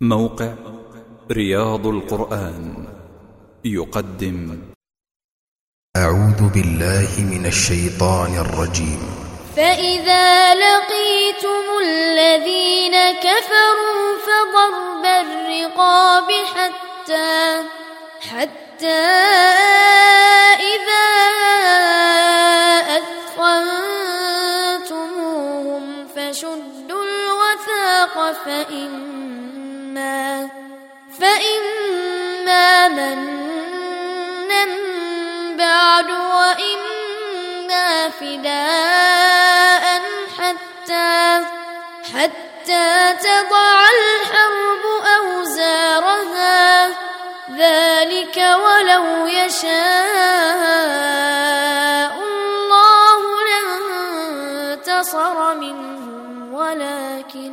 موقع رياض القرآن يقدم. أعوذ بالله من الشيطان الرجيم. فإذا لقيتم الذين كفروا فضرب الرقاب حتى حتى إذا أثخنتموهم فشدوا الوثاق فإما منا بعد وإما فداء حتى حتى تضع الحرب أوزارها. ذلك ولو يشاء الله لانتصر منهم. ولكن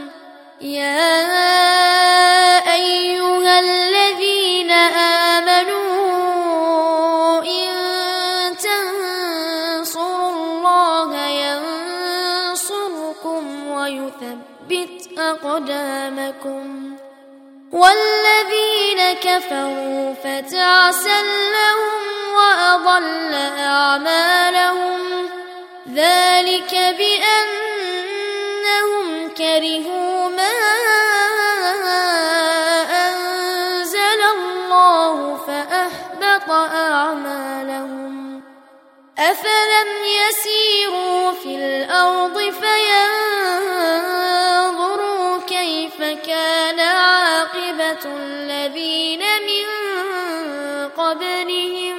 يا أيها الذين آمنوا إن تنصروا الله ينصركم ويثبت أقدامكم والذين كفروا فتعسا لهم وأضل أعمالهم ذلك بأنهم كرهوا ما أنزل الله فأحبط أعمالهم. أفلم يسيروا في الأرض فينظروا كيف كان عاقبة الذين من قبلهم.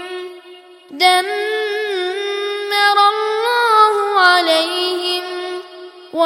دمر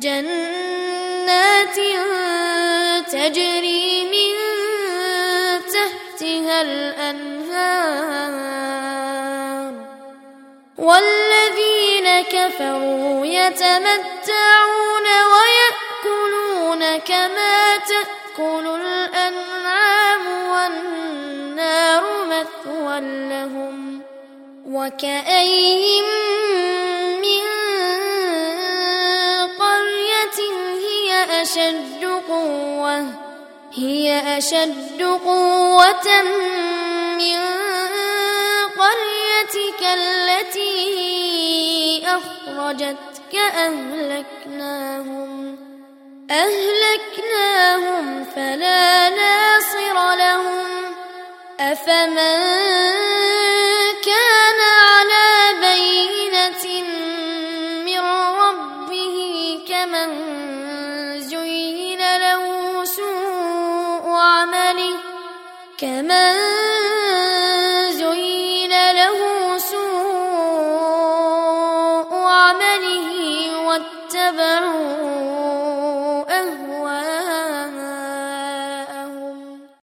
جنات تجري من تحتها الأنهار. والذين كفروا يتمتعون ويأكلون كما تأكل الأنعام والنار مثوى لهم. وكأين من أشد قوة هي أشد قوة من قريتك التي أخرجتك أهلكناهم أهلكناهم فلا ناصر لهم. أفمن كمن